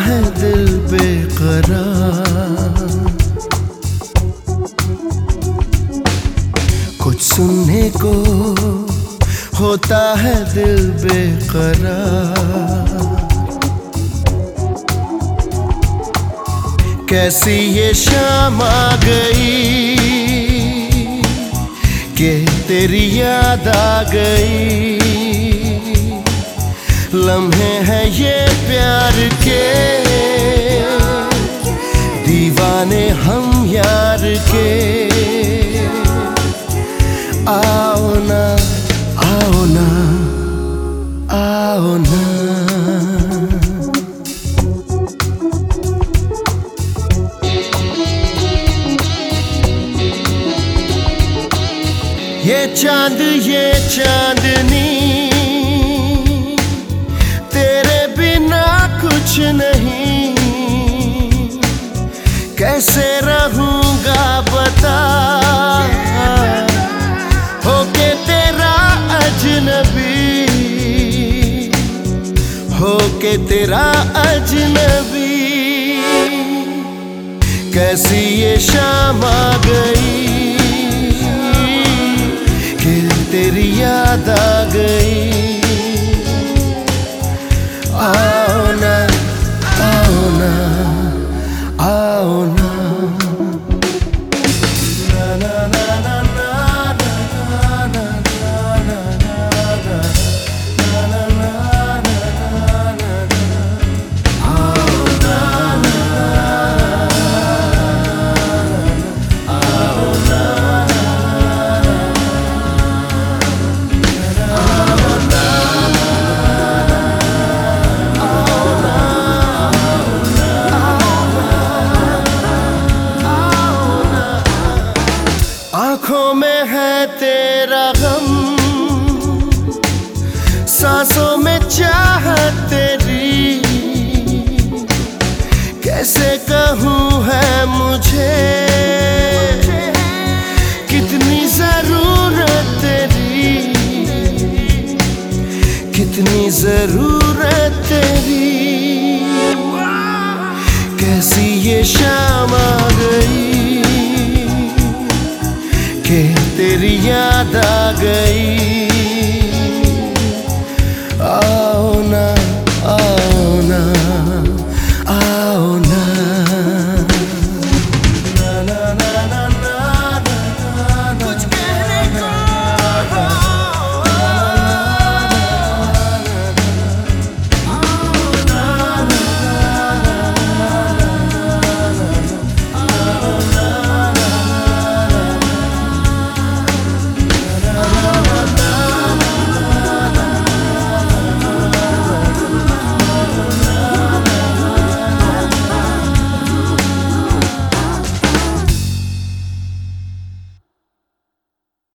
है दिल बेकरार। कुछ सुनने को होता है दिल बेकरार। कैसी ये शाम आ गई कि तेरी याद आ गई? लम्हे हैं ये प्यार के। दीवाने हम यार के। आओ ना आओ ना आओ ना। ये चाँद, ये चांदनी। नहीं। कैसे रहूँगा बता। होके तेरा अजनबी। होके तेरा अजनबी। कैसी ये शाम आ गई। कि तेरी याद आ गई। मुझे। कितनी ज़रूरत तेरी। कितनी ज़रूरत तेरी। कैसी ये शाम आ गई। कि तेरी याद आ गई।